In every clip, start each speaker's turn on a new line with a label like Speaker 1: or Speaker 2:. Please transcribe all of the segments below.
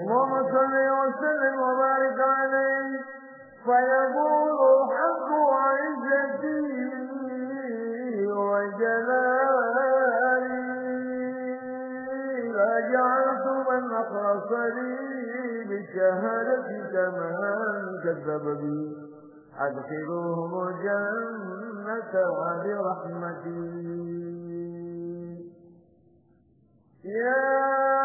Speaker 1: اللهم صل وسلم وبارك عليه. فيقول حق عزتي وجلالي. لجعلت من أخلص لي بشهادتك من كذب بي. أدخلوهم الجنة برحمتي يا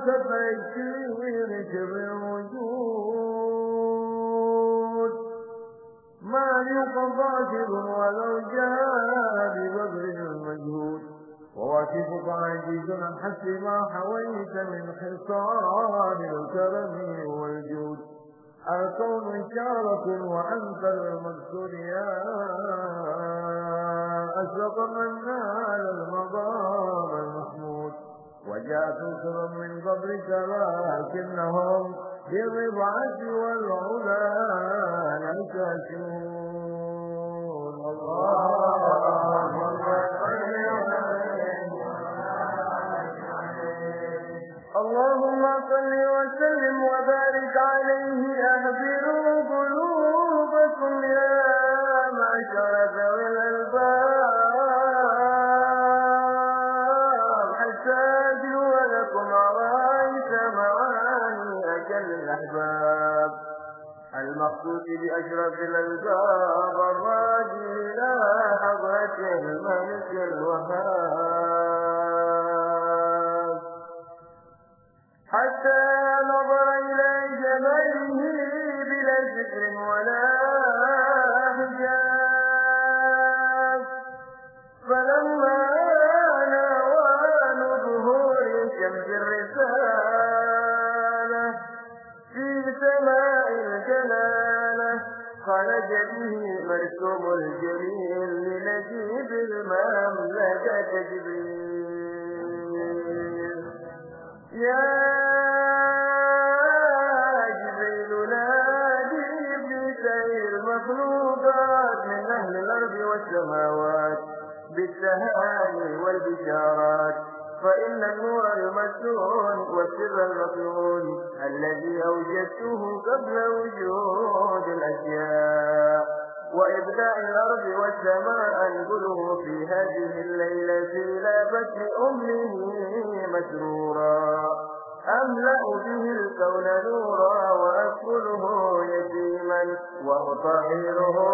Speaker 1: وخلاصة الشير شر الوجود ما يقضى ولو جاء ببذل المجهود. وواصفك عزيز عن حسب ما حويت من خصال الكرم والجود. الكون شارك وأنت المقصود يا أشرق من نال المحمود وجاءت سر من قبرك لكنهم بالرضعة والعلا ينكشون. الله اللهم صل وسلم وبارك عليه أهبروا قلوبكم يا معشر لكم عرائس معاني أجل الأحباب المقصود بأشرف الألباب الراجي إلى حضرة الملك الوهاب. حتى نظر إلى جماله بلا ذكر ولا خرج به مركب الجميل لنجيب المملكة جبريل. يا جبريل نادي بسير المخلوقات من أهل الأرض والسماوات بالتهاني والبشارات. فإن النور المسنون والسر المكنون الذي أوجدته قبل وإبداء الأرض والسماء أنقله في هذه الليلة إلى بطن أمه مسرورا أملأ به الكون نورا وأكله يتيما وأطهره